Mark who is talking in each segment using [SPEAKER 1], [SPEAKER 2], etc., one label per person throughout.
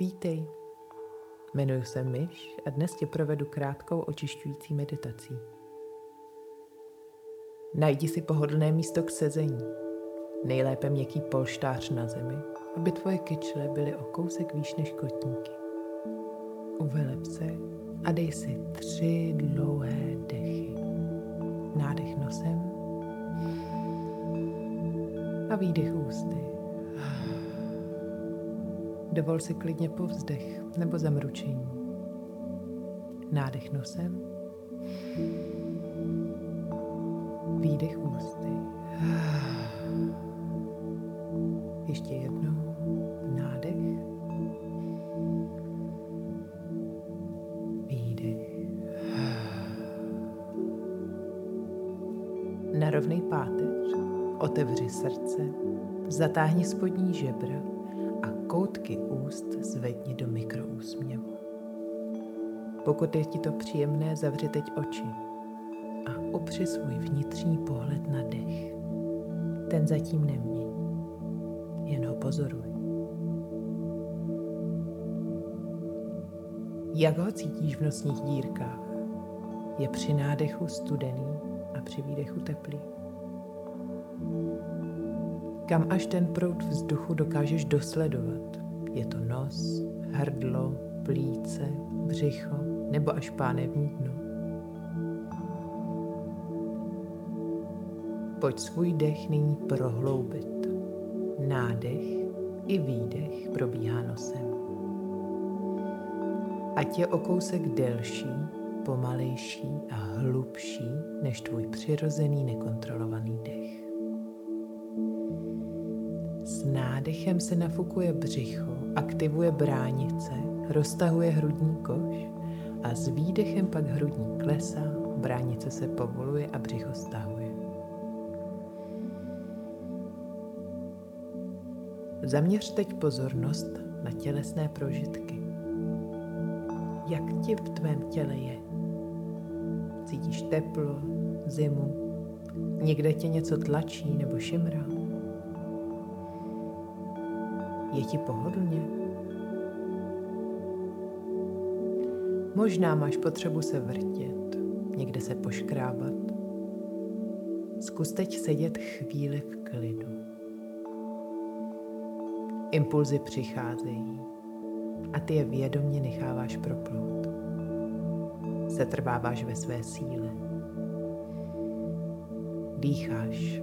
[SPEAKER 1] Vítej. Jmenuji se Myš a dnes tě provedu krátkou očišťující meditací. Najdi si pohodlné místo k sezení. Nejlépe měkký polštář na zemi, aby tvoje kyčle byly o kousek výš než kotníky. Uveleb se a dej si tři dlouhé dechy. Nádech nosem a výdech ústy. Dovol si klidně povzdech nebo zamručení. Nádech nosem. Výdech ústy. Ještě jednou. Nádech. Výdech. Narovnej páteř. Otevři srdce. Zatáhni spodní žebra koutky úst zvedni do mikroúsměvu. Pokud je ti to příjemné, zavři teď oči a opři svůj vnitřní pohled na dech. Ten zatím nemění, jen ho pozoruj. Jak ho cítíš v nosních dírkách? Je při nádechu studený a při výdechu teplý. Kam až ten proud vzduchu dokážeš dosledovat? Je to nos, hrdlo, plíce, břicho nebo až pánevní dno? Pojď svůj dech nyní prohloubit. Nádech i výdech probíhá nosem. Ať je o kousek delší, pomalejší a hlubší než tvůj přirozený nekontrolovaný dech. S nádechem se nafukuje břicho, aktivuje bránice, roztahuje hrudní koš a s výdechem pak hrudní klesá, bránice se povoluje a břicho stahuje. Zaměř teď pozornost na tělesné prožitky. Jak ti v tvém těle je? Cítíš teplo, zimu? Někde tě něco tlačí nebo šimrá? Je ti pohodlně? Možná máš potřebu se vrtět, někde se poškrábat. Zkus teď sedět chvíli v klidu. Impulzy přicházejí a ty je vědomně necháváš proplout. Setrváváš ve své síle. Dýcháš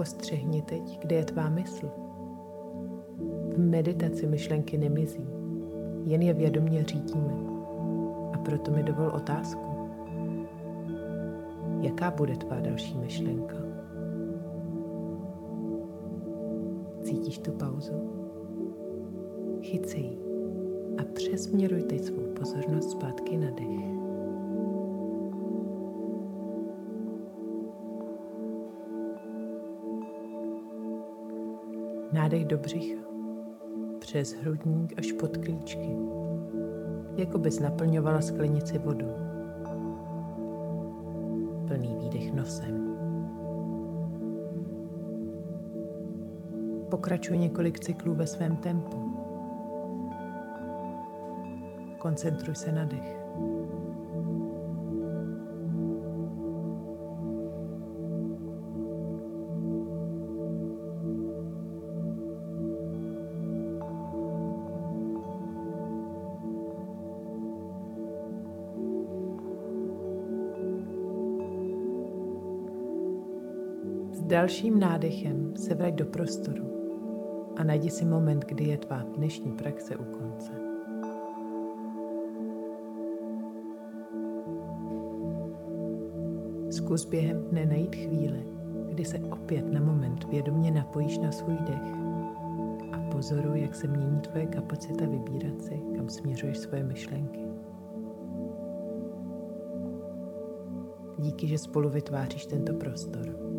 [SPEAKER 1] Postřehni teď, kde je tvá mysl. V meditaci myšlenky nemizí, jen je vědomě řídíme. A proto mi dovol otázku. Jaká bude tvá další myšlenka? Cítíš tu pauzu? Jí a přesměruj teď svou pozornost zpátky na dech. Nádech do břicha, přes hrudník až pod klíčky, jako bys naplňovala sklenici vodou. Plný výdech nosem. Pokračuj několik cyklů ve svém tempu. Koncentruj se na dech. Dalším nádechem se vrať do prostoru a najdi si moment, kdy je tvá dnešní praxe u konce. Zkus během dne najít chvíli, kdy se opět na moment vědomě napojíš na svůj dech a pozoruj, jak se mění tvoje kapacita vybírat si, kam směřuješ svoje myšlenky. Díky, že spolu vytváříš tento prostor.